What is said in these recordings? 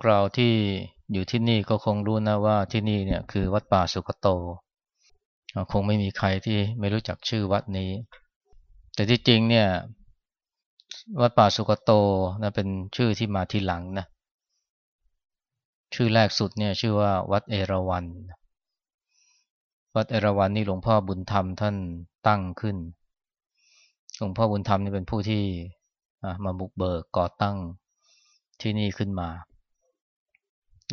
พวกเราที่อยู่ที่นี่ก็คงรู้นะว่าที่นี่เนี่ยคือวัดป่าสุกโต คงไม่มีใครที่ไม่รู้จักชื่อวัดนี้ แต่ที่จริงเนี่ยวัดป่าสุกโตนะเป็นชื่อที่มาทีหลังนะชื่อแรกสุดเนี่ยชื่อว่าวัดเอราวัณวัดเอราวัณนี่หลวงพ่อบุญธรรมท่านตั้งขึ้น หลวงพ่อบุญธรรมนี่เป็นผู้ที่มาบุกเบิกก่อตั้งที่นี่ขึ้นมา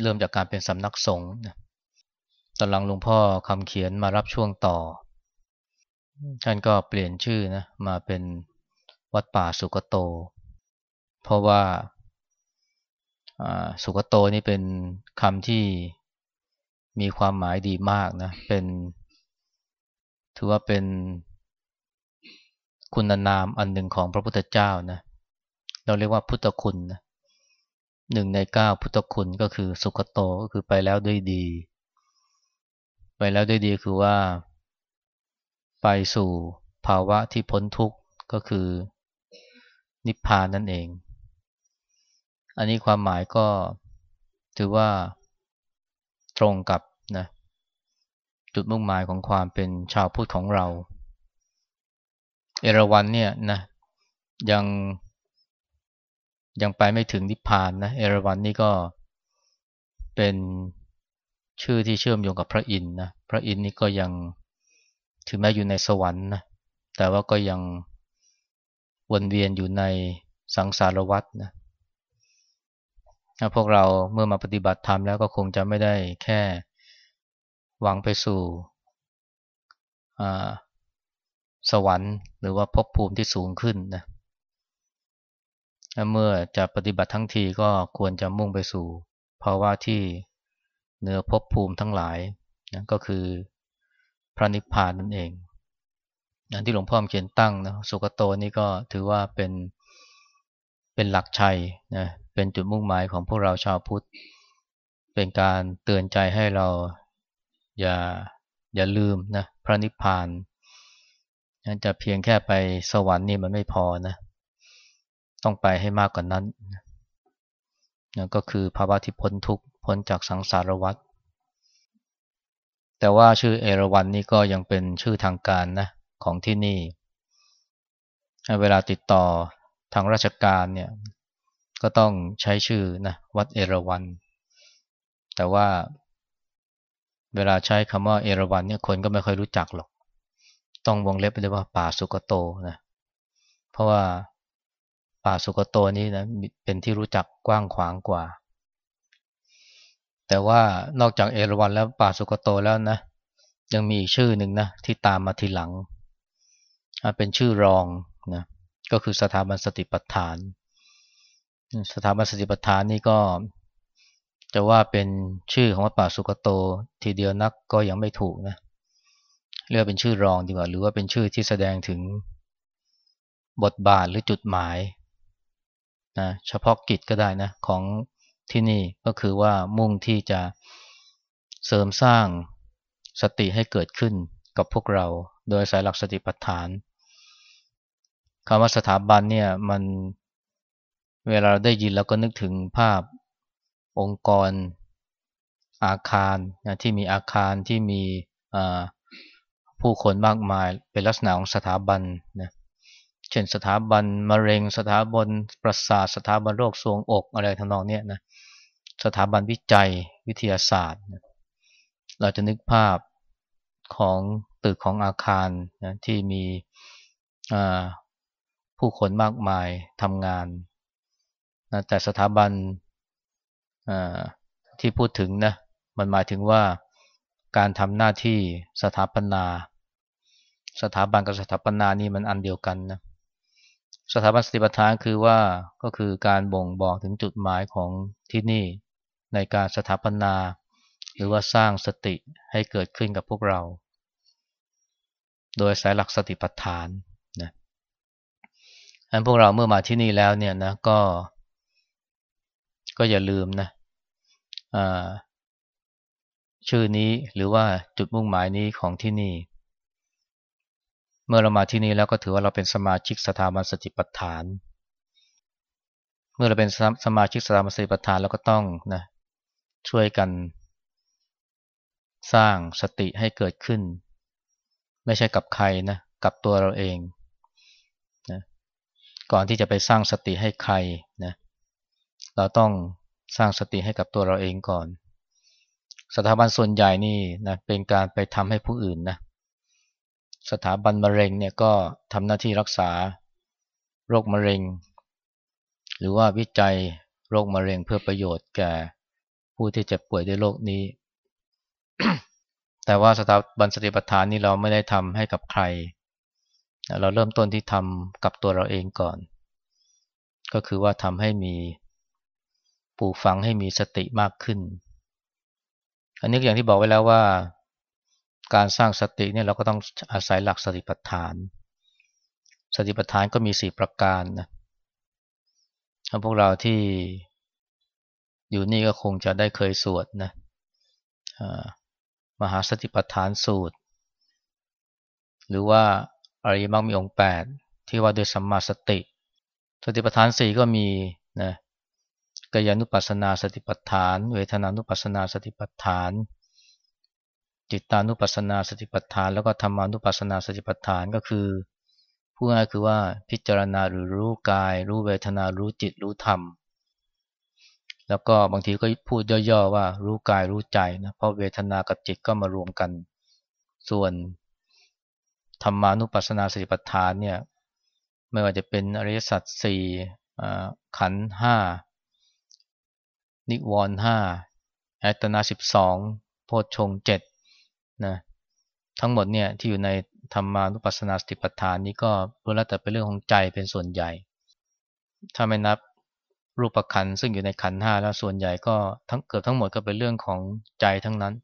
เริ่มจากการเป็นสำนักสงฆ์ตอนหลังหลวงพ่อคำเขียนมารับช่วงต่อ ท่านก็เปลี่ยนชื่อนะมาเป็นวัดป่าสุกโต เพราะว่าสุกโตนี่เป็นคำที่มีความหมายดีมากนะ เป็น ถือว่าเป็นคุณนามอันหนึ่งของพระพุทธเจ้านะ เราเรียกว่าพุทธคุณนะ หนึ่งในเก้าพุทธคุณก็คือสุขโตก็คือไปแล้วด้วยดี ไปแล้วด้วยดีคือว่า ไปสู่ภาวะที่พ้นทุกข์ก็คือนิพพานนั่นเอง อันนี้ความหมายก็ถือว่าตรงกับนะจุดมุ่งหมายของความเป็นชาวพุทธของเรา เอราวันเนี่ยนะยัง ยังไปไม่ถึงนิพพานนะเอราวันนี่ก็เป็นชื่อที่เชื่อมโยงกับพระอินทร์นะพระอินทร์นี่ก็ยังถึงแม้อยู่ในสวรรค์นะแต่ว่าก็ยังวนเวียนอยู่ในสังสารวัฏนะพวกเราเมื่อมาปฏิบัติธรรมแล้วก็คงจะไม่ได้แค่หวังไปสู่สวรรค์หรือว่าภพภูมิที่สูงขึ้นนะ เมื่อจะปฏิบัติทั้งทีก็ควรจะมุ่งไปสู่ภาวะที่เหนือภพภูมิทั้งหลายนะก็คือพระนิพพานนั่นเองอย่างที่หลวงพ่อเขียนตั้งนะสุกโตนี่ก็ถือว่าเป็นเป็นหลักชัยนะเป็นจุดมุ่งหมายของพวกเราชาวพุทธ เป็นการเตือนใจให้เราอย่าอย่าลืมนะพระนิพพานจะเพียงแค่ไปสวรรค์นี่มันไม่พอนะ ต้องไปให้มากกว่านนั้นนะก็คือภาวะที่พ้นทุกข์พ้นจากสังสารวัฏแต่ว่าชื่อเอราวันนี่ก็ยังเป็นชื่อทางการนะของที่นี่ เวลาติดต่อทางราชการเนี่ยก็ต้องใช้ชื่อนะวัดเอราวันแต่ว่าเวลาใช้คำว่าเอราวันเนี่ยคนก็ไม่ค่อยรู้จักหรอก ต้องวงเล็บไปเลยว่าป่าสุกโตนะเพราะว่า ป่าสุกโตนี้นะเป็นที่รู้จักกว้างขวางกว่า แต่ว่านอกจากเอราวันแล้วป่าสุกโตแล้วนะ ยังมีอีกชื่อหนึ่งนะที่ตามมาทีหลัง เป็นชื่อรองนะก็คือสถาบันสติปัฏฐาน สถาบันสติปัฏฐานนี่ก็จะว่าเป็นชื่อของวัดป่าสุกโต ทีเดียวนักก็ยังไม่ถูกนะเรียกเป็นชื่อรองดีกว่า หรือว่าเป็นชื่อที่แสดงถึงบทบาทหรือจุดหมาย นะเฉพาะกิจก็ได้นะของที่นี่ก็คือว่ามุ่งที่จะเสริมสร้างสติให้เกิดขึ้นกับพวกเรา โดยสายหลักสติปัฏฐานคำว่าสถาบันเนี่ยมันเวลาเราได้ยินแล้วก็นึกถึงภาพองค์กรอาคารนะที่มีอาคารที่มีผู้คนมากมายเป็นลักษณะของสถาบันนะ เช่นสถาบันมะเร็ง สถาบันประสาท สถาบันโรคทรวงอกอะไรทำนองเนี้นะสถาบันวิจัยวิทยาศาสตร์ เราจะนึกภาพของตึกของอาคารนะที่มีผู้คนมากมายทำงานนะแต่สถาบันที่พูดถึงนะมันหมายถึงว่าการทำหน้าที่สถาปนา สถาบันกับสถาปนานี่มันอันเดียวกันนะ สถาบันสติปัฏฐานคือว่าก็คือการบ่งบอกถึงจุดหมายของที่นี่ในการสถาปนา หรือว่าสร้างสติให้เกิดขึ้นกับพวกเรา โดยสายหลักสติปัฏฐานนะอันพวกเราเมื่อมาที่นี่แล้วเนี่ยนะก็ ก็อย่าลืมนะชื่อนี้หรือว่าจุดมุ่งหมายนี้ของที่นี่ เมื่อเรามาที่นี่แล้วก็ถือว่าเราเป็นสมาชิกสถาบันสติปัฏฐาน เมื่อเราเป็นสมาชิกสถาบันสติปัฏฐานเราก็ต้องนะช่วยกันสร้างสติให้เกิดขึ้น ไม่ใช่กับใครนะกับตัวเราเองนะก่อนที่จะไปสร้างสติให้ใครนะเราต้องสร้างสติให้กับตัวเราเองก่อน สถาบันส่วนใหญ่นี่นะเป็นการไปทำให้ผู้อื่นนะ สถาบันมะเร็งเนี่ยก็ทำหน้าที่รักษาโรคมะเร็ง หรือว่าวิจัยโรคมะเร็งเพื่อประโยชน์แก่ผู้ที่เจ็บป่วยด้วยโรคนี้ แต่ว่าสถาบันสติปัฏฐานนี่เราไม่ได้ทำให้กับใคร เราเริ่มต้นที่ทำกับตัวเราเองก่อน ก็คือว่าทำให้มีปลูกฝังให้มีสติมากขึ้น อันนี้อย่างที่บอกไว้แล้วว่า การสร้างสติเนี่ยเราก็ต้องอาศัยหลักสติปัฏฐาน สติปัฏฐานก็มีสี่ประการนะพวกเราที่อยู่นี่ก็คงจะได้เคยสวดนะมหาสติปัฏฐานสูตร หรือว่าอริมรรคมีองค์แปดที่ว่าด้วยสัมมาสติ สติปัฏฐานสี่ก็มีนะกายานุปัสสนาสติปัฏฐาน เวทนานุปัสสนาสติปัฏฐาน จิตานุปัสสนาสติปัฏฐาน แล้วก็ธรรมานุปัสสนาสติปัฏฐานก็คือพูดง่ายคือว่าพิจารณาหรือรู้กาย รู้เวทนารู้จิตรู้ธรรม แล้วก็บางทีก็พูดย่อๆว่า รู้กายรู้ใจนะเพราะเวทนากับจิตก็มารวมกัน ส่วนธรรมานุปัสสนาสติปัฏฐานเนี่ยไม่ว่าจะเป็นอริยสัจสี่ขันห้านิวรณ์ห้าอัตนาสิบสองโพชฌงเจ็ด นะทั้งหมดเนี่ยที่อยู่ในธรรมานุปัสสนาสติปัฏฐานนี้ก็รู้แล้วแต่เป็นเรื่องของใจเป็นส่วนใหญ่ ถ้าไม่นับรูปขันซึ่งอยู่ในขันห้าแล้วส่วนใหญ่ก็ทั้งเกือบทั้งหมดก็เป็นเรื่องของใจทั้งนั้น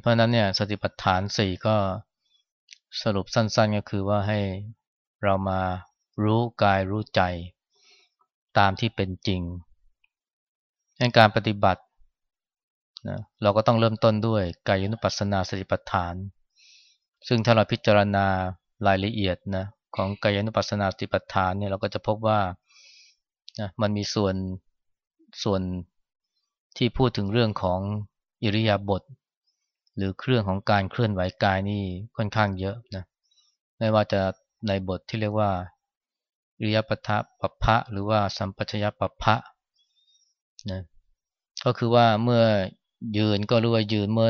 เพราะนั้นเนี่ยสติปัฏฐานสี่ก็สรุปสั้นๆก็คือว่าให้เรามารู้กายรู้ใจตามที่เป็นจริงในการปฏิบัติ นะเราก็ต้องเริ่มต้นด้วยกายนุปัสสนาสติปัฏฐาน ซึ่งถ้าเราพิจารณารายละเอียดนะของกายนุปัสสนาสติปัฏฐานเนี่ยเราก็จะพบว่านะมันมีส่วนส่วนที่พูดถึงเรื่องของอิริยาบถหรือเครื่องของการเคลื่อนไหวกายนี่ค่อนข้างเยอะนะไม่ว่าจะในบทที่เรียกว่าอิริยปทะปะพะหรือว่าสัมปชัญญะปะพะนะก็คือว่าเมื่อ ยืนก็รู้ว่ายืนเมื่อ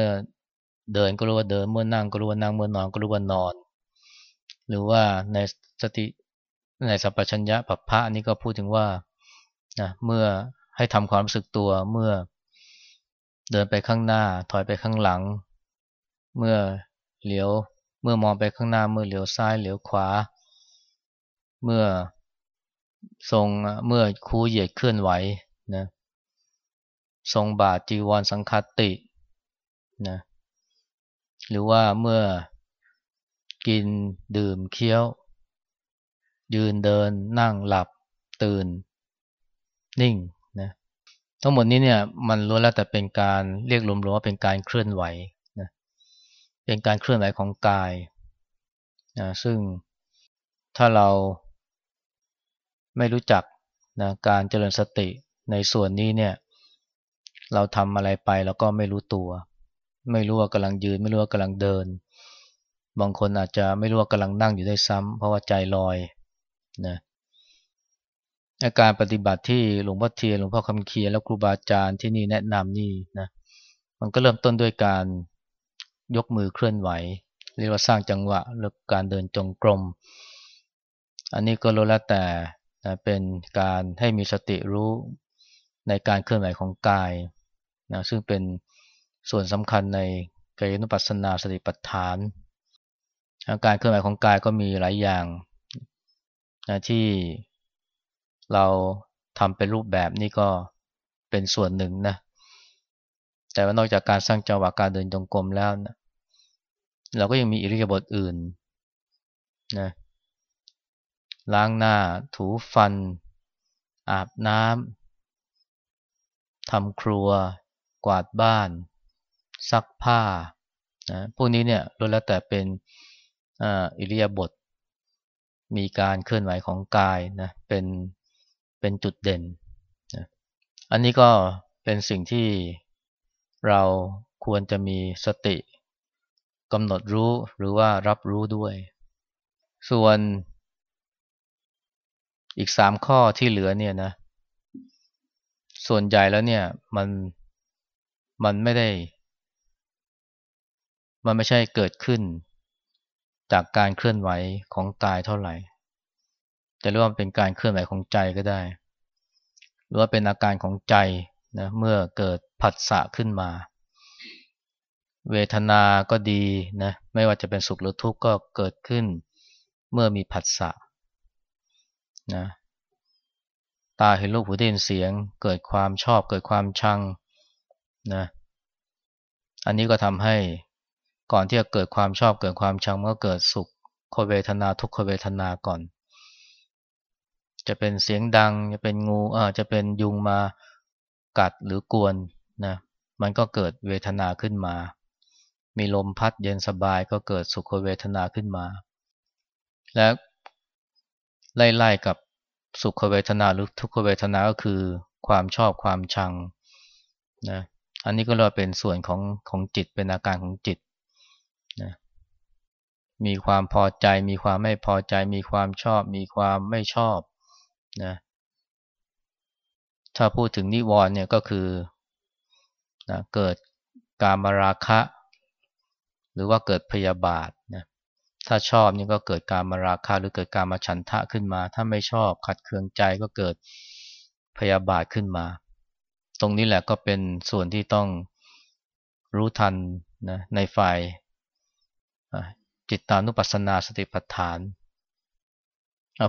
เดินก็รู้ว่าเดินเมื่อนั่งก็รู้ว่านั่งเมื่อนอนก็รู้ว่านอน หรือว่าในสติในสัพพัญญะปัปพะนี่ก็พูดถึงว่านะเมื่อให้ทำความรู้สึกตัวเมื่อเดินไปข้างหน้าถอยไปข้างหลัง เมื่อเหลียวเมื่อมองไปข้างหน้าเมื่อเหลียวซ้ายเหลียวขวา เมื่อทรงเมื่อคูเหยียดเคลื่อนไหวนะ ทรงบาทจีวรสังคตินะหรือว่าเมื่อกินดื่มเคี้ยว ยืนเดินนั่งหลับตื่น นิ่งนะทั้งหมดนี้เนี่ยมันล้วนแล้วแต่เป็นการเรียกรวมๆว่าเป็นการเคลื่อนไหวนะเป็นการเคลื่อนไหวของกายนะซึ่งถ้าเราไม่รู้จักนะการเจริญสติในส่วนนี้เนี่ย เราทำอะไรไปเราก็ไม่รู้ตัว ไม่รู้ว่ากำลังยืน ไม่รู้ว่ากำลังเดิน บางคนอาจจะไม่รู้ว่ากำลังนั่งอยู่ได้ซ้ำเพราะว่าใจลอยนะอาการปฏิบัติที่หลวงพ่อเทียนหลวงพ่อคำเคียแล้วครูบาอาจารย์ที่นี่แนะนำนี่นะมันก็เริ่มต้นด้วยการยกมือเคลื่อนไหวเรียกว่าสร้างจังหวะหรือการเดินจงกรม อันนี้ก็รู้แล้วแต่เป็นการให้มีสติรู้ในการเคลื่อนไหวของกาย นะซึ่งเป็นส่วนสำคัญในกายนุปัสสนาสติปัฏฐาน อาการเคลื่อนไหวของกายก็มีหลายอย่างนะที่เราทำเป็นรูปแบบนี่ก็เป็นส่วนหนึ่งนะ แต่ว่านอกจากการสร้างจังหวะการเดินจงกรมแล้วนะเราก็ยังมีอิริยาบถอื่นนะล้างหน้าถูฟัน อาบน้ำทำครัว กวาดบ้าน ซักผ้านะพวกนี้เนี่ยล้วนแล้วแต่เป็นอิริยาบถมีการเคลื่อนไหวของกายนะเป็นเป็นจุดเด่นนะอันนี้ก็เป็นสิ่งที่เราควรจะมีสติกำหนดรู้หรือว่ารับรู้ด้วย ส่วนอีกสามข้อที่เหลือเนี่ยนะ ส่วนใหญ่แล้วเนี่ยมัน มันไม่ได้ มันไม่ใช่เกิดขึ้น จากการเคลื่อนไหวของกายเท่าไหร่จะเรียกว่าเป็นการเคลื่อนไหวของใจก็ได้ หรือว่าเป็นอาการของใจนะเมื่อเกิดผัสสะขึ้นมา เวทนาก็ดีนะไม่ว่าจะเป็นสุขหรือทุกข์ก็เกิดขึ้น เมื่อมีผัสสะนะตาเห็นรูปหูได้ยินเสียง เกิดความชอบเกิดความชัง นะอันนี้ก็ทำให้ก่อนที่จะเกิดความชอบเกิดความชังมันก็เกิดสุขโคเวทนาทุกขเวทนาก่อน จะเป็นเสียงดัง จะเป็นงูอ่าจะเป็นยุงมากัดหรือกวนนะมันก็เกิดเวทนาขึ้นมา มีลมพัดเย็นสบายก็เกิดสุขเวทนาขึ้นมา และไล่ๆกับสุขเวทนาหรือทุกขเวทนาก็คือความชอบความชังนะ อันนี้ก็เรียกว่าเป็นส่วนของของจิตเป็นอาการของจิตนะมีความพอใจ มีความไม่พอใจ มีความชอบ มีความไม่ชอบนะถ้าพูดถึงนิวรณ์เนี่ยก็คือนะเกิดกามราคะ หรือว่าเกิดพยาบาทนะถ้าชอบนี่ก็เกิดการมาราคะหรือเกิดการมาฉันทะขึ้นมา ถ้าไม่ชอบขัดเคืองใจก็เกิดพยาบาทขึ้นมา ตรงนี้แหละก็เป็นส่วนที่ต้องรู้ทันนะในฝ่ายจิตตานุปัสสนาสติปัฏฐาน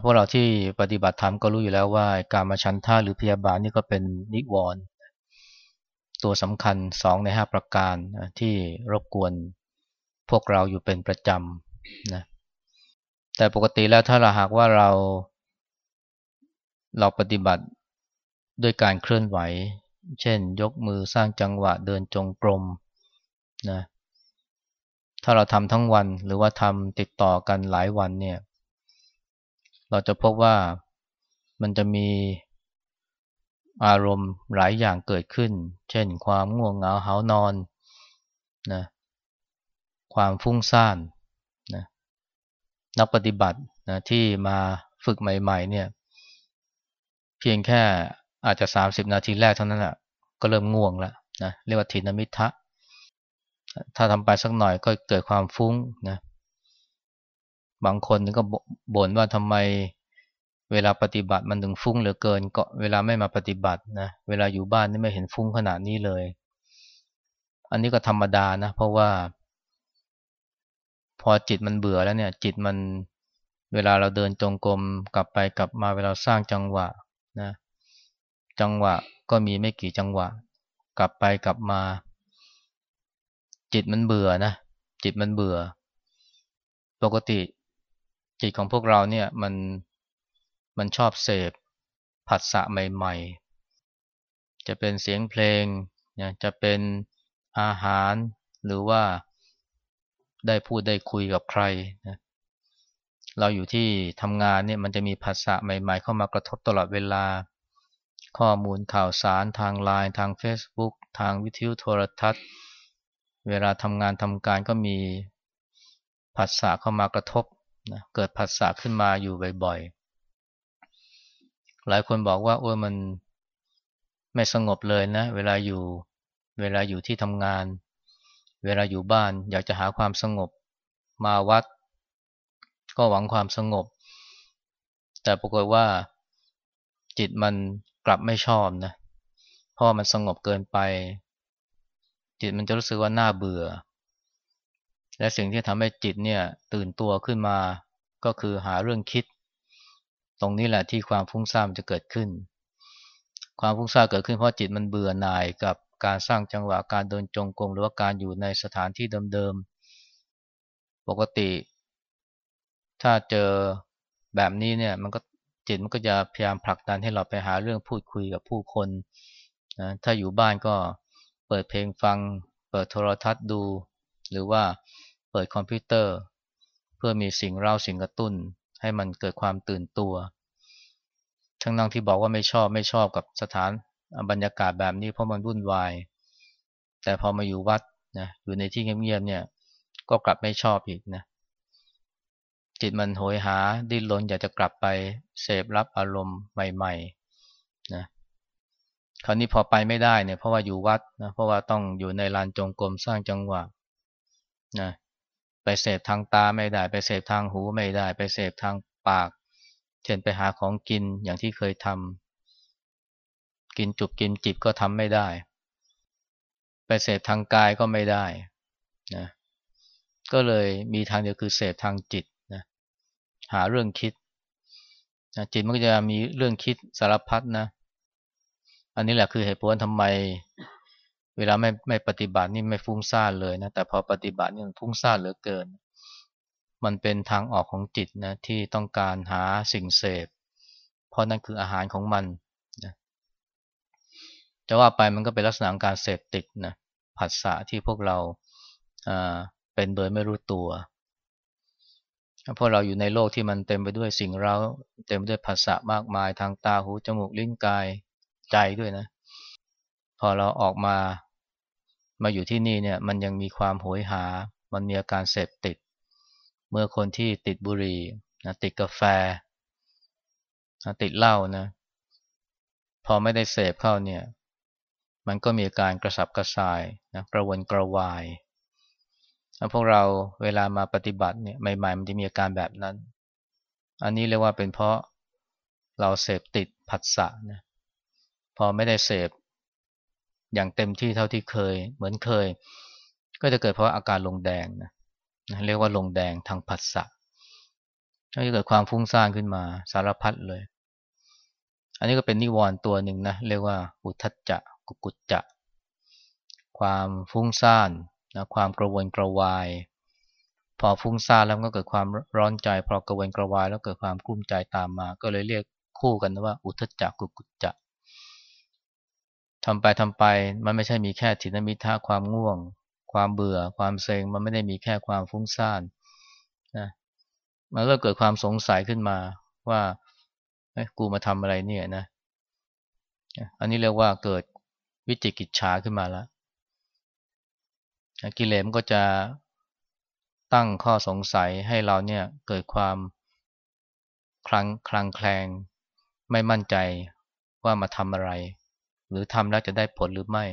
พวกเราที่ปฏิบัติธรรมก็รู้อยู่แล้วว่า การมาชันท่าหรือพยาบาลนี่ก็เป็นนิวรณ์ตัวสำคัญสองในห้าประการที่รบกวนพวกเราอยู่เป็นประจำนะแต่ปกติแล้วถ้าเราหากว่าเรา เราปฏิบัติด้วยการเคลื่อนไหว เช่นยกมือสร้างจังหวะเดินจงกรมนะถ้าเราทำทั้งวันหรือว่าทำติดต่อกันหลายวันเนี่ย เราจะพบว่ามันจะมีอารมณ์หลายอย่างเกิดขึ้น เช่น ความง่วงเหงาหานอนนะความฟุ้งซ่านนะนักปฏิบัตินะที่มาฝึกใหม่ ๆ เนี่ย เพียงแค่ อาจจะ 30 นาทีแรกเท่านั้นแหละก็เริ่มง่วงแล้วนะเรียกว่าทินมิทะถ้าทำไปสักหน่อยก็เกิดความฟุ้งนะบางคนก็บ่นว่าทำไมเวลาปฏิบัติมันถึงฟุ้งเหลือเกินก็เวลาไม่มาปฏิบัตินะเวลาอยู่บ้านนี่ไม่เห็นฟุ้งขนาดนี้เลย อันนี้ก็ธรรมดานะ เพราะว่า พอจิตมันเบื่อแล้วเนี่ย จิตมันเวลาเราเดินจงกรมกลับไปกลับมาเวลาสร้างจังหวะนะ จังหวะก็มีไม่กี่จังหวะ กลับไปกลับมา จิตมันเบื่อนะ จิตมันเบื่อ ปกติ จิตของพวกเราเนี่ยมันมันชอบเสพผัสสะใหม่ ๆ จะเป็นเสียงเพลงเนี่ยจะเป็นอาหารหรือว่าได้พูดได้คุยกับใครนะเราอยู่ที่ทำงานเนี่ยมันจะมีภาษาใหม่ ๆ เข้ามากระทบตลอดเวลา ข้อมูลข่าวสารทางไลน์ทาง Facebook ทางวิทยุโทรทัศน์ เวลาทำงานทำการก็มีภาษาเข้ามากระทบนะเกิดผัสสะขึ้นมาอยู่บ่อยๆ หลายคนบอกว่าโอ้ยมันไม่สงบเลยนะ เวลาอยู่เวลาอยู่ที่ทำงาน เวลาอยู่บ้านอยากจะหาความสงบมาวัด ก็หวังความสงบ แต่ปรากฏว่าจิตมัน กลับไม่ชอบนะเพราะมันสงบเกินไป จิตมันจะรู้สึกว่าน่าเบื่อ และสิ่งที่ทำให้จิตเนี่ยตื่นตัวขึ้นมาก็คือหาเรื่องคิด ตรงนี้แหละที่ความฟุ้งซ่านจะเกิดขึ้น ความฟุ้งซ่านเกิดขึ้นเพราะจิตมันเบื่อหน่ายกับการสร้างจังหวะการเดินจงกรมหรือว่าการอยู่ในสถานที่เดิมๆปกติ ถ้าเจอแบบนี้เนี่ยมันก็ จิตมันก็จะพยายามผลักดันให้เราไปหาเรื่องพูดคุยกับผู้คนนะถ้าอยู่บ้านก็เปิดเพลงฟัง เปิดโทรทัศน์ดู หรือว่าเปิดคอมพิวเตอร์ เพื่อมีสิ่งเล่าสิ่งกระตุ้น ให้มันเกิดความตื่นตัว ทั้งนั่งที่บอกว่าไม่ชอบไม่ชอบกับสถานบรรยากาศแบบนี้เพราะมันวุ่นวาย แต่พอมาอยู่วัดนะอยู่ในที่เงียบๆเนี่ยก็กลับไม่ชอบอีกนะ จิตมันโหยหาดิ้นรนอยากจะกลับไปเสพรับอารมณ์ใหม่ๆนะคราวนี้พอไปไม่ได้เนี่ยเพราะว่าอยู่วัดนะเพราะว่าต้องอยู่ในลานจงกรมสร้างจังหวะนะไปเสพทางตาไม่ได้ ไปเสพทางหูไม่ได้ ไปเสพทางปาก เช่นไปหาของกินอย่างที่เคยทำกินจุบกินจิบก็ทำไม่ได้ ไปเสพทางกายก็ไม่ได้นะก็เลยมีทางเดียวคือเสพทางจิต หาเรื่องคิดนะจิตมันก็จะมีเรื่องคิดสารพัดนะ อันนี้แหละคือเหตุผลทำไม เวลาไม่ไม่ปฏิบัตินี่ไม่ฟุ้งซ่านเลยนะ แต่พอปฏิบัตินี่มันฟุ้งซ่านเหลือเกิน มันเป็นทางออกของจิตนะที่ต้องการหาสิ่งเสพ เพราะนั่นคืออาหารของมันนะจะว่าไปมันก็เป็นลักษณะการเสพติดนะผัสสะที่พวกเราเป็นโดยไม่รู้ตัว เพราะเราอยู่ในโลกที่มันเต็มไปด้วยสิ่งเราเต็มไปด้วยภาษามากมายทางตาหูจมูกลิ้นกายใจด้วยนะ พอเราออกมามาอยู่ที่นี่เนี่ยมันยังมีความโหยหา มันมีอาการเสพติด เมื่อคนที่ติดบุหรี่นะติดกาแฟนะติดเหล้านะพอไม่ได้เสพเข้าเนี่ย มันก็มีอาการกระสับกระส่ายนะกระวนกระวาย พวกเราเวลามาปฏิบัติเนี่ยใหม่ๆมันจะมีอาการแบบนั้น อันนี้เรียกว่าเป็นเพราะเราเสพติดผัสสะนะพอไม่ได้เสพอย่างเต็มที่เท่าที่เคย เหมือนเคย ก็จะเกิดเพราะอาการลงแดงนะเรียกว่าลงแดงทางผัสสะก็จะเกิดความฟุ้งซ่านขึ้นมาสารพัดเลย อันนี้ก็เป็นนิวรณ์ตัวหนึ่งนะเรียกว่าอุทัจจะกุกุจจะ ความฟุ้งซ่าน นะความกระวนกระวาย พอฟุ้งซ่านแล้วก็เกิดความร้อนใจ พอกระวนกระวายแล้วเกิดความกลุ้มใจตามมา ก็เลยเรียกคู่กันว่า อุทจักกุกุจจะทำไปทำไปมันไม่ใช่มีแค่ถินมิทะความง่วง ความเบื่อ ความเซ็งมันไม่ได้มีแค่ความฟุ้งซ่านนะมันก็เกิดความสงสัยขึ้นมาว่ากูมาทำอะไรเนี่ยนะ อันนี้เรียกว่าเกิดวิจิกิจฉาขึ้นมาแล้ว กิเลสมันก็จะตั้งข้อสงสัยให้เราเนี่ยเกิดความคลังคลังแคลง ไม่มั่นใจว่ามาทำอะไร หรือทำแล้วจะได้ผลหรือไม่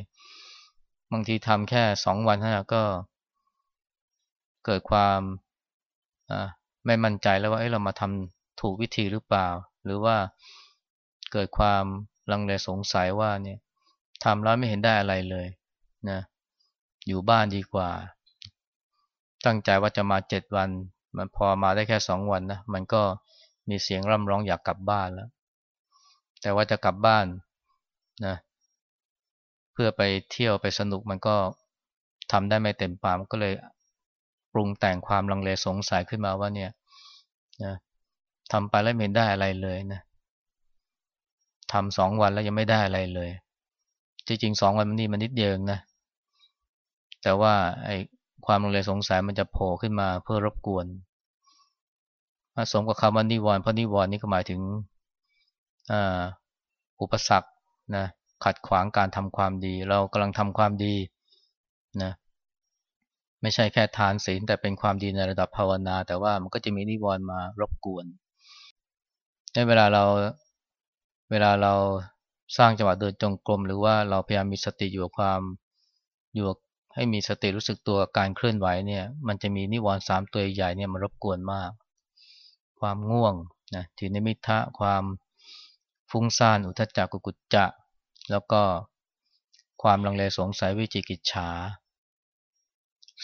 บางทีทำแค่สองวันเท่านั้นก็เกิดความไม่มั่นใจแล้วว่าเเรามาทำถูกวิธีหรือเปล่า หรือว่าเกิดความลังเลสงสัยว่าเนี่ยทำแล้วไม่เห็นได้อะไรเลยนะ อยู่บ้านดีกว่า ตั้งใจว่าจะมาเจ็ดวัน มันพอมาได้แค่สองวันนะมันก็มีเสียงร่ำร้องอยากกลับบ้านแล้ว แต่ว่าจะกลับบ้านนะเพื่อไปเที่ยวไปสนุกมันก็ทำได้ไม่เต็มปามก็เลยปรุงแต่งความลังเลสงสัยขึ้นมาว่าเนี่ยนะทำไปแล้วไม่ได้อะไรเลยนะทำสองวันแล้วยังไม่ได้อะไรเลย จริงๆสองวันมันนี่มันนิดเดียวนะ แต่ว่าไอ้ความลังเลสงสัยมันจะโผล่ขึ้นมาเพื่อรบกวนสมกับคำว่านิวรณ์เพราะนิวรณ์นี่ก็หมายถึงอุปสรรคนะขัดขวางการทำความดี เรากำลังทำความดีนะไม่ใช่แค่ทานศีลแต่เป็นความดีในระดับภาวนา แต่ว่ามันก็จะมีนิวรณ์มารบกวนในเวลาเราเวลาเราสร้างจังหวะเดินจงกรมหรือว่าเราพยายามมีสติอยู่กับความอยู่กับ ให้มีสติรู้สึกตัวการเคลื่อนไหวเนี่ย มันจะมีนิวรณ์สามตัวใหญ่เนี่ยมารบกวนมาก ความง่วงนะทีนิมิทะความฟุ้งซ่านอุทจักกุกุจจะ แล้วก็ความลังเลสงสัยวิจิกิจฉา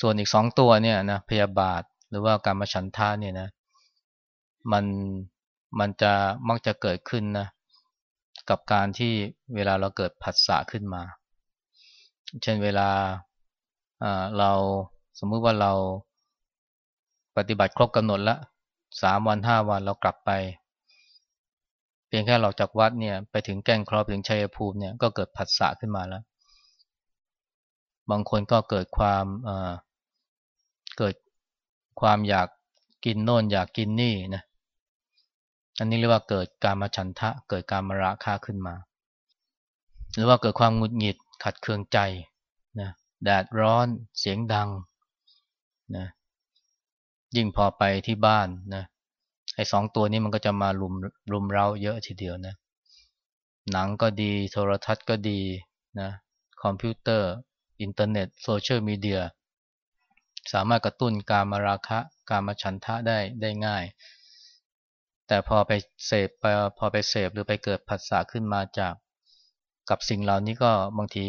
ส่วนอีกสองตัวเนี่ยนะพยาบาทหรือว่าการมาฉันทาเนี่ยนะมันมันจะมักจะเกิดขึ้นนะกับการที่เวลาเราเกิดผัสสะขึ้นมา เช่นเวลา เราสมมุติว่าเราปฏิบัติครบกำหนดละสามวันห้าวันเรากลับไป เพียงแค่เราจากวัดเนี่ยไปถึงแก้งครอบถึงชัยภูมิเนี่ยก็เกิดผัสสะขึ้นมาแล้ว บางคนก็เกิดความเกิดความอยากกินโน่นอยากกินนี่นะอันนี้เรียกว่าเกิดการมาฉันทะ เกิดการมาราคะขึ้นมา หรือว่าเกิดความหงุดหงิดขัดเคืองใจ แดดร้อนเสียงดังนะยิ่งพอไปที่บ้านนะไอ้สองตัวนี้มันก็จะมารุมรุมเราเยอะทีเดียวนะ หนังก็ดี โทรทัศน์ก็ดีนะคอมพิวเตอร์ อินเทอร์เน็ต โซเชียลมีเดีย สามารถกระตุ้นการมาราคะ การมาฉันทะได้ได้ง่าย แต่พอไปเสพไปพอไปเสพหรือไปเกิดผัสสะขึ้นมาจาก กับสิ่งเหล่านี้ก็บางที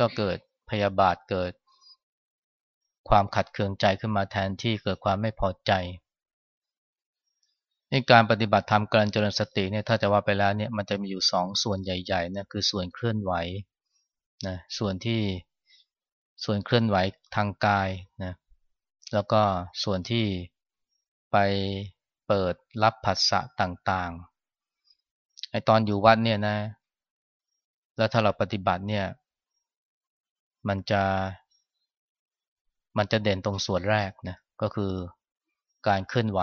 ก็เกิด พยาบาทเกิด ความขัดเคืองใจขึ้นมาแทนที่เกิดความไม่พอใจในการปฏิบัติธรรมการเจริญสติเนี่ยถ้าจะว่าไปแล้วเนี่ยมันจะมีอยู่สองส่วนใหญ่ๆนะคือส่วนเคลื่อนไหวนะส่วนที่ส่วนเคลื่อนไหวทางกายนะแล้วก็ส่วนที่ไปเปิดรับผัสสะต่างๆไอตอนอยู่วัดเนี่ยนะ แล้วถ้าเราปฏิบัติเนี่ย มันจะ มันจะเด่นตรงส่วนแรกนะก็คือการเคลื่อนไหว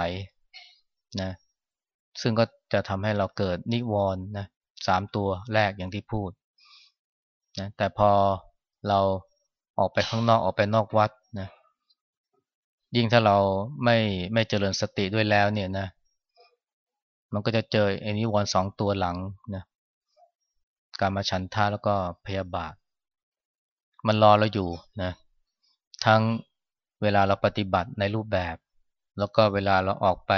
นะซึ่งก็จะทำให้เราเกิดนิวรณ์นะสามตัวแรกอย่างที่พูดนะแต่พอเราออกไปข้างนอกออกไปนอกวัดนะยิ่งถ้าเราไม่ไม่เจริญสติด้วยแล้วเนี่ยนะ มันก็จะเจอไอ้นิวรณ์สองตัวหลังนะการมาฉันท่าแล้วก็พยาบาท มันรอเราอยู่นะทั้งเวลาเราปฏิบัติในรูปแบบ แล้วก็เวลาเราออกไป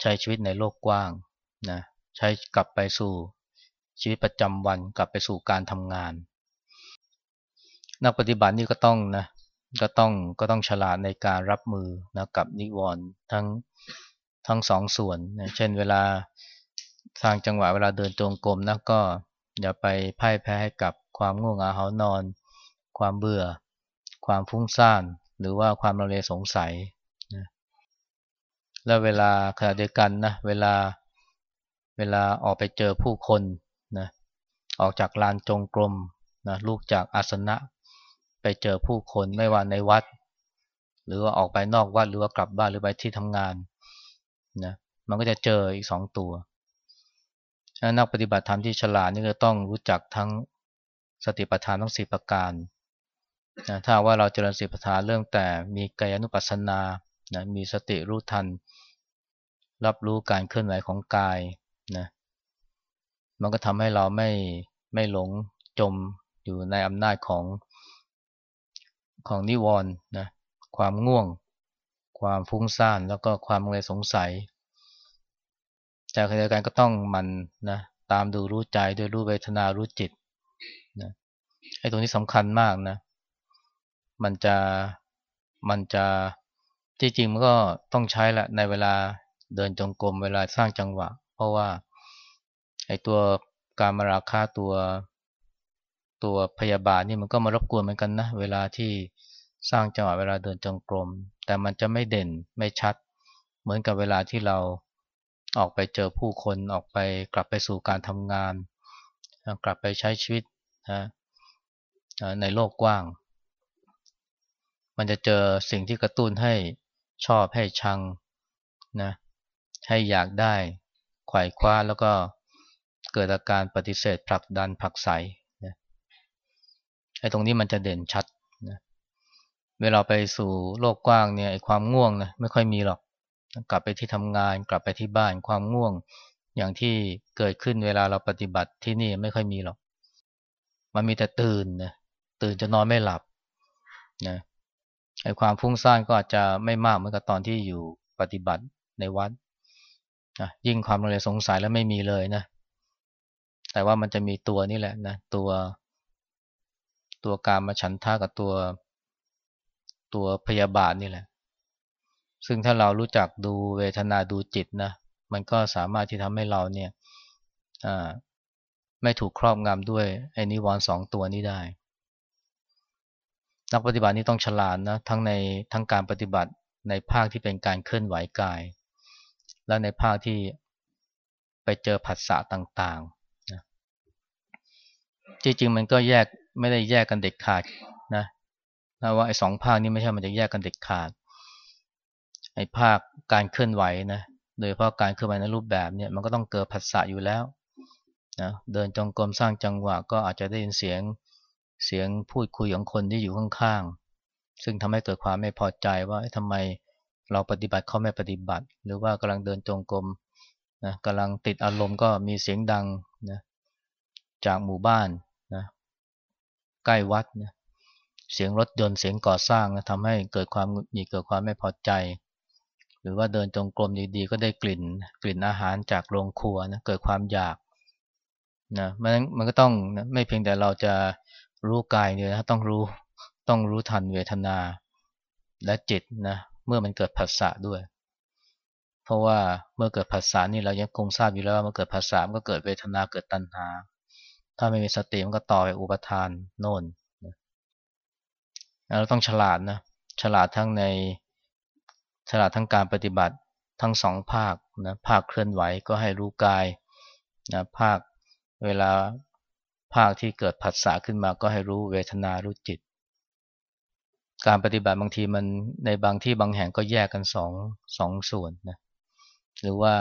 ใช้ชีวิตในโลกกว้างนะใช้กลับไปสู่ชีวิตประจำวันกลับไปสู่การทำงาน นักปฏิบัตินี่ก็ต้องนะก็ต้องก็ต้องฉลาดในการรับมือนะกับนิวรณ์ทั้งทั้งสองส่วนนะเช่นเวลาสร้างจังหวะเวลาเดินจงกรมนะก็อย่าไปพ่ายแพ้ให้กับความง่วงเหงาหานอน ความเบื่อ ความฟุ้งซ่าน หรือว่าความระเลสงสัยนะแล้วเวลาขณะเดียวกันนะเวลาเวลาออกไปเจอผู้คนนะออกจากลานจงกรมนะลูกจากอาสนะไปเจอผู้คนไม่ว่าในวัด หรือว่าออกไปนอกวัดหรือว่ากลับบ้านหรือไปที่ทำงานนะมันก็จะเจออีกสองตัวนักปฏิบัติธรรมที่ฉลาดนี่ก็ต้องรู้จักทั้งสติปัฏฐานทั้งสี่ประการ นะถ้าว่าเราเจริญสติปัฏฐานเรื่องแต่มีกายานุปัสสนานะมีสติรู้ทัน รับรู้การเคลื่อนไหวของกายนะมันก็ทำให้เราไม่ไม่หลงจมอยู่ในอำนาจของของนิวรณ์นะความง่วง ความฟุ้งซ่านแล้วก็ความเลยสงสัย แต่ขณะเดียวกันก็ต้องมันนะตามดูรู้ใจด้วยรู้เวทนารู้จิตนะไอ้ตรงนี้สำคัญมากนะ มันจะมันจะที่จริงมันก็ต้องใช้แหละในเวลาเดินจงกรมเวลาสร้างจังหวะ เพราะว่าไอ้ตัวการมาราคาตัวตัวพยาบาทนี่มันก็มารบกวนเหมือนกันนะเวลาที่สร้างจังหวะเวลาเดินจงกรม แต่มันจะไม่เด่นไม่ชัด เหมือนกับเวลาที่เราออกไปเจอผู้คนออกไปกลับไปสู่การทำงาน กลับไปใช้ชีวิตนะในโลกกว้าง มันจะเจอสิ่งที่กระตุ้นให้ชอบให้ชังนะให้อยากได้ไขว่คว้าแล้วก็เกิดอาการปฏิเสธผลักดันผลักไสนะไอ้ตรงนี้มันจะเด่นชัดนะเวลาไปสู่โลกกว้างเนี่ยไอ้ความง่วงนะไม่ค่อยมีหรอก กลับไปที่ทำงานกลับไปที่บ้านความง่วง อย่างที่เกิดขึ้นเวลาเราปฏิบัติที่นี่ไม่ค่อยมีหรอก มันมีแต่ตื่นนะตื่นจะนอนไม่หลับนะ ไอ้ความฟุ้งซ่านก็อาจจะไม่มากเหมือนกับตอนที่อยู่ปฏิบัติในวัดนะยิ่งความเลยสงสัยแล้วไม่มีเลยนะ แต่ว่ามันจะมีตัวนี่แหละนะตัว ตัวการมาฉันท่ากับตัว ตัวพยาบาทนี่แหละ ซึ่งถ้าเรารู้จักดูเวทนาดูจิตนะ มันก็สามารถที่ทำให้เราเนี่ยไม่ถูกครอบงำด้วยไอ้นิวรณ์สองตัวนี้ได้ นักปฏิบัตินี้ต้องฉลาดนะทั้งในทั้งการปฏิบัติในภาคที่เป็นการเคลื่อนไหวกาย และในภาคที่ไปเจอผัสสะต่างๆนะจริงๆมันก็แยกไม่ได้แยกกันเด็ดขาดนะนะว่าไอ้สองภาคนี้ไม่ใช่มันจะแยกกันเด็ดขาดไอ้ภาคการเคลื่อนไหวนะโดยเพราะการเคลื่อนไหวในรูปแบบเนี่ยมันก็ต้องเกิดผัสสะอยู่แล้วนะเดินจงกรมสร้างจังหวะก็อาจจะได้ยินเสียง เสียงพูดคุยของคนที่อยู่ข้างๆ ซึ่งทำให้เกิดความไม่พอใจว่าทำไมเราปฏิบัติเขาไม่ปฏิบัติ หรือว่ากำลังเดินจงกรมนะกำลังติดอารมณ์ก็มีเสียงดังนะจากหมู่บ้านนะใกล้วัดนะเสียงรถยนต์เสียงก่อสร้างนะทำให้เกิดความหงุดหงิดเกิดความไม่พอใจ หรือว่าเดินจงกรมดีๆ ก็ได้กลิ่น กลิ่นอาหารจากโรงครัวนะเกิดความอยากนะมันมันก็ต้องนะไม่เพียงแต่เราจะ รู้กายเนี่ยนะต้องรู้ต้องรู้ทันเวทนาและจิตนะเมื่อมันเกิดผัสสะด้วย เพราะว่าเมื่อเกิดผัสสะนี่เรายังคงทราบอยู่แล้วว่าเมื่อเกิดผัสสะมันก็เกิดเวทนาเกิดตัณหา ถ้าไม่มีสติมันก็ต่อไปอุปทานโน่นเราต้องฉลาดนะฉลาดทั้งในฉลาดทั้งการปฏิบัติทั้งสองภาคนะภาคเคลื่อนไหวก็ให้รู้กายนะภาคเวลา ภาคที่เกิดผัสสะขึ้นมาก็ให้รู้เวทนารู้จิต การปฏิบัติบางทีมันในบางที่บางแห่งก็แยกกันสองสองส่วนนะหรือว่า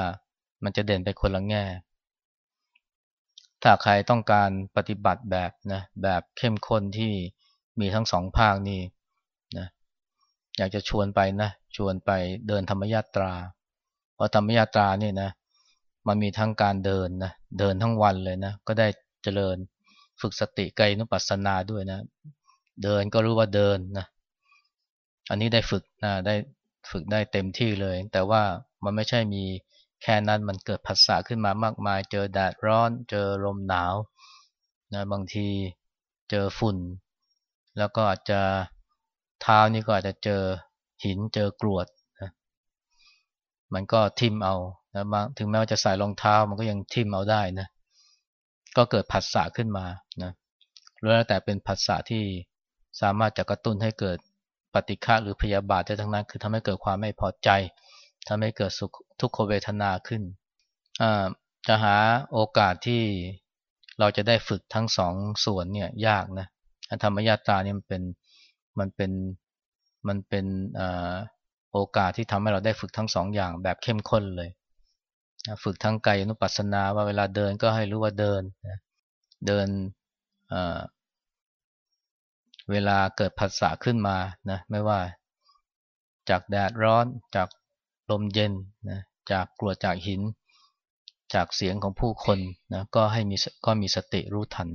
มันจะเด่นไปคนละแง่ ถ้าใครต้องการปฏิบัติแบบนะแบบเข้มข้นที่มีทั้งสองภาคนี่นะอยากจะชวนไปนะชวนไปเดินธรรมยาตรา เพราะธรรมยาตรานี่นะมันมีทั้งการเดินนะเดินทั้งวันเลยนะก็ได้เจริญ ฝึกสติกายนุปัสสนาด้วยนะ เดินก็รู้ว่าเดินนะ อันนี้ได้ฝึกนะได้ฝึกได้เต็มที่เลย แต่ว่ามันไม่ใช่มีแค่นั้นมันเกิดผัสสะขึ้นมามากมาย เจอแดดร้อน เจอลมหนาวนะบางทีเจอฝุ่น แล้วก็อาจจะเท้านี่ก็อาจจะเจอหินเจอกรวดนะมันก็ทิ่มเอานะถึงแม้ว่าจะใส่รองเท้ามันก็ยังทิ่มเอาได้นะ ก็เกิดผัสสะขึ้นมานะแล้วแต่เป็นผัสสะที่สามารถจะกระตุ้นให้เกิดปฏิฆะหรือพยาบาทได้ทั้งนั้น คือทำให้เกิดความไม่พอใจทำให้เกิดสุขทุกขเวทนาขึ้น จะหาโอกาสที่เราจะได้ฝึกทั้งสองส่วนเนี่ยยากนะธรรมญาตาเนี่ยมันเป็นมันเป็นมันเป็นโอกาสที่ทำให้เราได้ฝึกทั้งสองอย่างแบบเข้มข้นเลย ฝึกทั้งกายอนุปัสสนาว่าเวลาเดินก็ให้รู้ว่าเดินเดินเวลาเกิดผัสสะขึ้นมานะไม่ว่าจากแดดร้อนจากลมเย็นนะจากกลัวจากหิน จากเสียงของผู้คนนะก็ให้มีก็มีสติรู้ทัน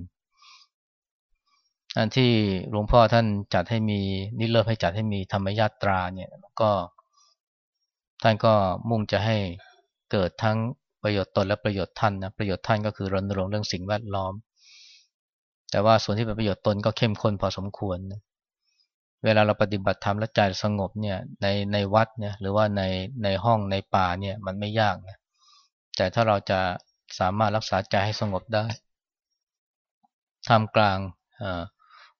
อันที่หลวงพ่อท่านจัดให้มีนี่เริ่มให้จัดให้มีธรรมญาตราเนี่ยก็ท่านก็มุ่งจะให้ เกิดทั้งประโยชน์ตนและประโยชน์ท่านนะประโยชน์ท่านก็คือรณรงค์เรื่องสิ่งแวดล้อม แต่ว่าส่วนที่เป็นประโยชน์ตนก็เข้มข้นพอสมควรนะเวลาเราปฏิบัติธรรมและใจสงบเนี่ยในในวัดเนี่ยหรือว่าในในห้องในป่าเนี่ยมันไม่ยากนะแต่ถ้าเราจะสามารถรักษาใจให้สงบได้ท่ามกลาง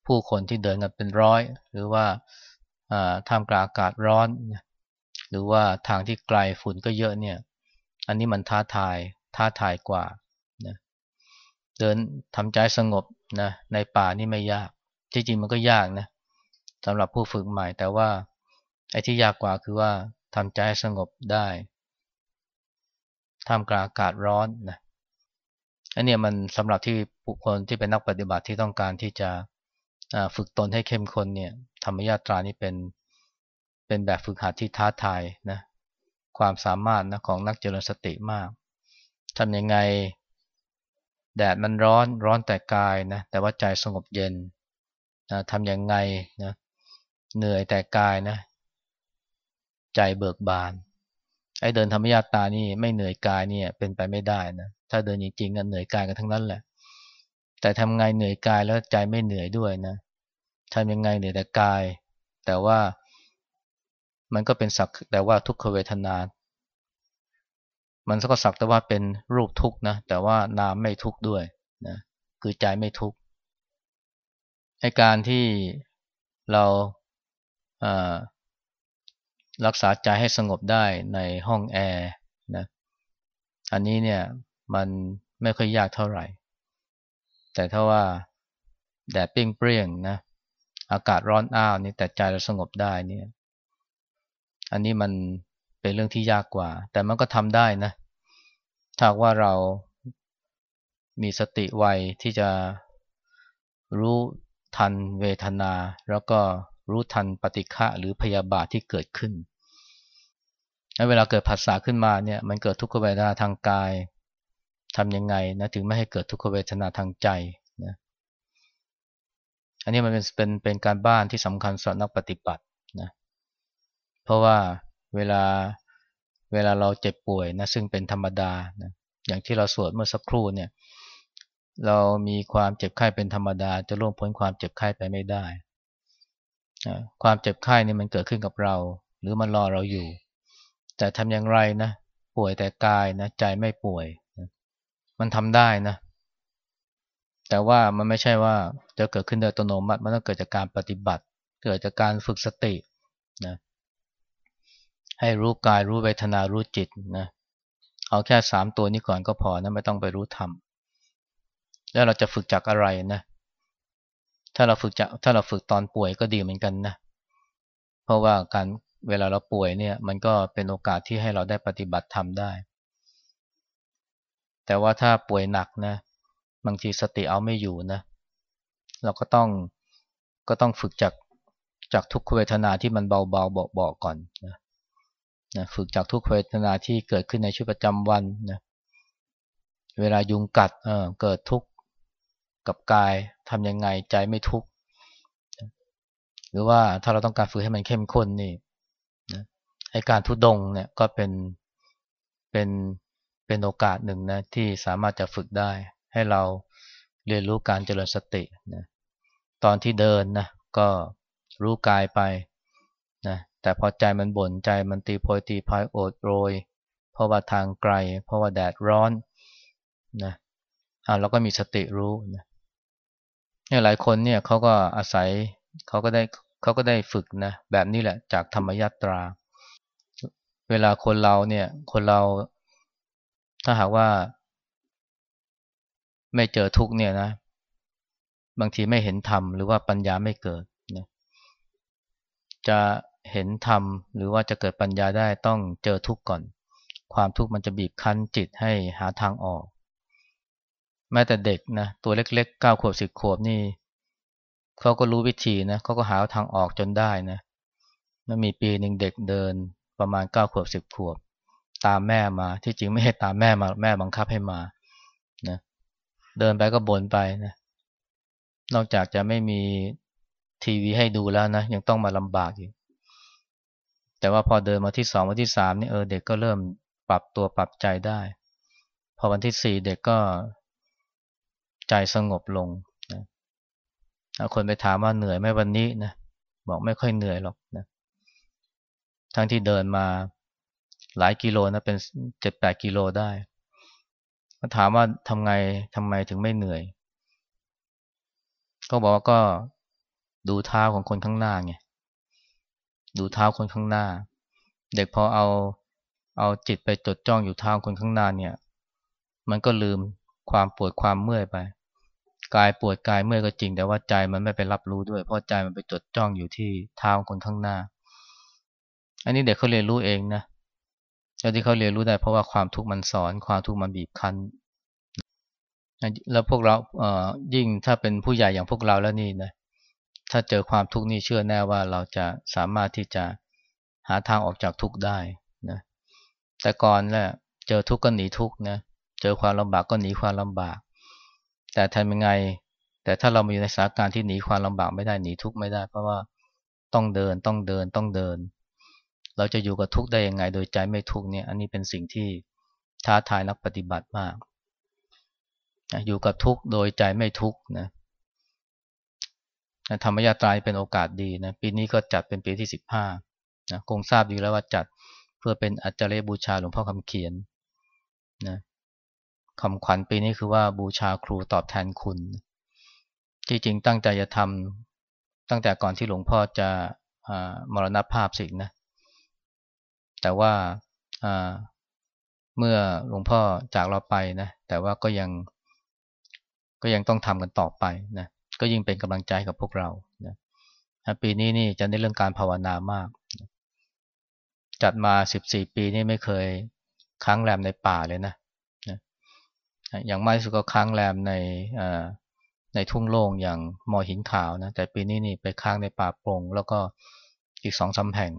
ผู้คนที่เดินกันเป็นร้อย หรือว่าท่ามกลางอากาศร้อน หรือว่าทางที่ไกลฝุ่นก็เยอะเนี่ย อันนี้มันท้าทายท้าทายกว่านะเดินทำใจสงบนะในป่านี่ไม่ยากจริงๆมันก็ยากนะสำหรับผู้ฝึกใหม่ แต่ว่าไอ้ที่ยากกว่าคือว่าทำใจสงบได้ท่ามกลางอากาศร้อนนะอันนี้มันสำหรับที่บุคคลที่เป็นนักปฏิบัติที่ต้องการที่จะฝึกตนให้เข้มข้นเนี่ยธรรมญาตรานี่เป็นเป็นแบบฝึกหัดที่ท้าทายนะ ความสามารถนะของนักเจริญสติมากทำยังไง แดดมันร้อนร้อนแต่กายนะแต่ว่าใจสงบเย็นนะทำยังไงนะเหนื่อยแต่กายนะ ใจเบิกบานไอ้เดินธรรมยาตานี่ไม่เหนื่อยกายเนี่ยเป็นไปไม่ได้นะถ้าเดินจริงๆก็เหนื่อยกายกันทั้งนั้นแหละ แต่ทำไงเหนื่อยกายแล้วใจไม่เหนื่อยด้วยนะทำยังไงเหนื่อยแต่กาย แต่ว่า มันก็เป็นสักแต่ว่าทุกขเวทนา มันก็สักแต่ว่าเป็นรูปทุกนะ แต่ว่านามไม่ทุกด้วยนะ คือใจไม่ทุกในการที่เรารักษาใจให้สงบได้ในห้องแอร์นะ อันนี้เนี่ยมันไม่ค่อยยากเท่าไหร่ แต่ถ้าว่าแดดเปรี้ยงๆนะ อากาศร้อนอ้าวนี่แต่ใจเราสงบได้เนี่ย อันนี้มันเป็นเรื่องที่ยากกว่า แต่มันก็ทำได้นะถ้าว่าเรามีสติไวที่จะรู้ทันเวทนา แล้วก็รู้ทันปฏิฆะหรือพยาบาทที่เกิดขึ้นเวลาเกิดผัสสะขึ้นมาเนี่ยมันเกิดทุกขเวทนาทางกายทำยังไงนะถึงไม่ให้เกิดทุกขเวทนาทางใจนะอันนี้มันเป็นเป็นเป็นการบ้านที่สำคัญสำหรับนักปฏิบัติ เพราะว่าเวลาเวลาเราเจ็บป่วยนะซึ่งเป็นธรรมดานะอย่างที่เราสวดเมื่อสักครู่เนี่ยเรามีความเจ็บไข้เป็นธรรมดา จะล่วงพ้นความเจ็บไข้ไปไม่ได้ความเจ็บไข้นี่มันเกิดขึ้นกับเรา หรือมันรอเราอยู่ แต่ทำอย่างไรนะป่วยแต่กายนะใจไม่ป่วย มันทำได้นะ แต่ว่ามันไม่ใช่ว่าจะเกิดขึ้นโดยอัตโนมัติ มันต้องเกิดจากการปฏิบัติ เกิดจากการฝึกสตินะ ให้รู้กายรู้เวทนารู้จิตนะเอาแค่สามตัวนี้ก่อนก็พอนะไม่ต้องไปรู้ธรรมแล้วเราจะฝึกจากอะไรนะถ้าเราฝึกจากถ้าเราฝึกตอนป่วยก็ดีเหมือนกันนะเพราะว่าการเวลาเราป่วยเนี่ย มันก็เป็นโอกาสที่ให้เราได้ปฏิบัติธรรมได้ แต่ว่าถ้าป่วยหนักนะบางทีสติเอาไม่อยู่นะเราก็ต้องก็ต้องฝึกจากจากทุกขเวทนาที่มันเบาๆเบาๆก่อนนะ นะฝึกจากทุกเวทนาที่เกิดขึ้นในชีวิตประจำวันนะเวลายุงกัดเออเกิดทุกข์กับกายทำยังไงใจไม่ทุกข์หรือว่าถ้าเราต้องการฝึกให้มันเข้มข้นนี่นะให้การทุดงเนี่ยก็เป็นเป็นเป็นโอกาสหนึ่งนะที่สามารถจะฝึกได้ ให้เราเรียนรู้การเจริญสตินะตอนที่เดินนะก็รู้กายไป แต่พอใจมันบ่นใจมันตีโพยตีพายโอดโรย เพราะว่าทางไกล เพราะว่าแดดร้อนนะอ่าเราก็มีสติรู้นะเนี่ยหลายคนเนี่ยเขาก็อาศัยเขาก็ได้เขาก็ได้ฝึกนะแบบนี้แหละจากธรรมยาตรา เวลาคนเราเนี่ยคนเราถ้าหากว่า ไม่เจอทุกเนี่ยนะบางทีไม่เห็นธรรมหรือว่าปัญญาไม่เกิดนะจะ เห็นธรรมหรือว่าจะเกิดปัญญาได้ต้องเจอทุกข์ก่อน ความทุกข์มันจะบีบคั้นจิตให้หาทางออก แม้แต่เด็กนะตัวเล็กๆเก้าขวบสิบขวบนี่เขาก็รู้วิธีนะเขาก็หาทางออกจนได้นะมันมีปีหนึ่งเด็กเดินประมาณเก้าขวบสิบขวบ ตามแม่มาที่จริงไม่ให้ตามแม่มาแม่บังคับให้มานะเดินไปก็บ่นไปนะนอกจากจะไม่มีทีวีให้ดูแล้วนะยังต้องมาลำบากอยู่ แต่ว่าพอเดินมาที่สองวันที่สามนี่เออเด็กก็เริ่มปรับตัวปรับใจได้ พอวันที่สี่เด็กก็ใจสงบลงนะคนไปถามว่าเหนื่อยไหมวันนี้นะบอกไม่ค่อยเหนื่อยหรอกนะทั้งที่เดินมาหลายกิโลนะเป็นเจ็ดแปดกิโลได้มาถามว่าทำไงทำไมถึงไม่เหนื่อย ก็บอกว่าก็ดูเท้าของคนข้างหน้าไง ดูเท้าคนข้างหน้า เด็กพอเอาเอาจิตไปจดจ้องอยู่เท้าคนข้างหน้าเนี่ย มันก็ลืมความปวดความเมื่อยไป กายปวดกายเมื่อยก็จริง แต่ว่าใจมันไม่ไปรับรู้ด้วย เพราะใจมันไปจดจ้องอยู่ที่เท้าคนข้างหน้า อันนี้เด็กเขาเรียนรู้เองนะแล้วที่เขาเรียนรู้ได้เพราะว่าความทุกข์มันสอน ความทุกข์มันบีบคั้นแล้วพวกเราเอ่อยิ่งถ้าเป็นผู้ใหญ่อย่างพวกเราแล้วนี่นะ ถ้าเจอความทุกข์นี่เชื่อแน่ว่าเราจะสามารถที่จะหาทางออกจากทุกข์ได้นะแต่ก่อนแหละเจอทุกข์ก็หนีทุกข์นะเจอความลำบากก็หนีความลำบาก แต่ทำยังไง แต่ถ้าเรามาอยู่ในสถานการณ์ที่หนีความลำบากไม่ได้หนีทุกข์ไม่ได้ เพราะว่าต้องเดินต้องเดินต้องเดิน เราจะอยู่กับทุกข์ได้ยังไง โดยใจไม่ทุกข์เนี่ยอันนี้เป็นสิ่งที่ท้าทายนักปฏิบัติมากอยู่กับทุกข์โดยใจไม่ทุกข์นะ ธรรมยาตรายเป็นโอกาสดีนะปีนี้ก็จัดเป็นปีที่สิบห้านะคงทราบดีแล้วว่าจัดเพื่อเป็นอัจฉริยบูชาหลวงพ่อคำเขียนนะคำขวัญปีนี้คือว่าบูชาครูตอบแทนคุณ ที่จริงตั้งใจจะทำตั้งแต่ก่อนที่หลวงพ่อจะมรณภาพสินะ แต่ว่าเมื่อหลวงพ่อจากเราไปนะ แต่ว่าก็ยังก็ยังต้องทำกันต่อไปนะ ก็ยิ่งเป็นกำลังใจกับพวกเรานะปีนี้นี่จะในเรื่องการภาวนามาก จัดมา 14 ปีนี่ไม่เคยค้างแรมในป่าเลยนะนะอย่างมากที่สุดก็ค้างแรมในในทุ่งโล่งอย่างมอหินขาวนะแต่ปีนี้นี่ไปค้างในป่าโปร่งแล้วก็อีกสองสาแห่ง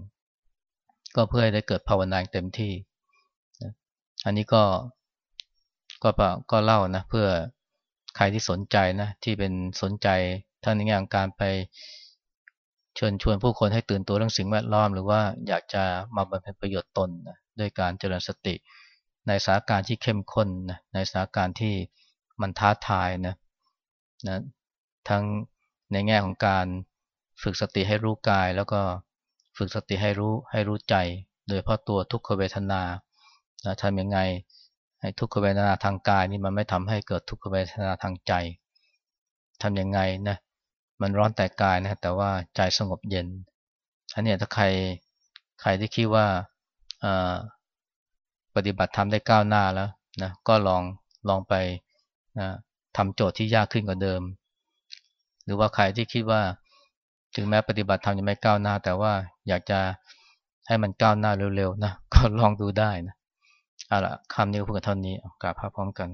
ก็เพื่อให้ได้เกิดภาวนาเต็มที่ อันนี้ก็ก็ก็เล่านะเพื่อ ใครที่สนใจนะที่เป็นสนใจท่านในแงานการไปเชิญชวนผู้คนให้ตื่นตัวเรื่องสิ่งแวดล้อม หรือว่าอยากจะมาบำเพ็ญประโยชน์ตนนะด้วยการเจริญสติ ในสถานการณ์ที่เข้มข้นนะในสถานการณ์ที่มันท้าทายนะนะทั้งในแง่ของการฝึกสติให้รู้กาย แล้วก็ฝึกสติให้รู้ให้รู้ใจ โดยเพราะตัวทุกขเวทนานะทำยังไง ทุกขเวทนาทางกายนี่มันไม่ทำให้เกิดทุกขเวทนาทางใจทำยังไงนะมันร้อนแต่กายนะแต่ว่าใจสงบเย็นอันนี้ถ้าใครใครที่คิดว่าปฏิบัติธรรมได้ก้าวหน้าแล้วนะก็ลองลองไปนะทำโจทย์ที่ยากขึ้นกว่าเดิม หรือว่าใครที่คิดว่าถึงแม้ปฏิบัติธรรมยังไม่ก้าวหน้า แต่ว่าอยากจะให้มันก้าวหน้าเร็วๆนะก็ลองดูได้นะ เอาละคำนี้ก็พูดกันเท่านี้กราบพระพร้อมกัน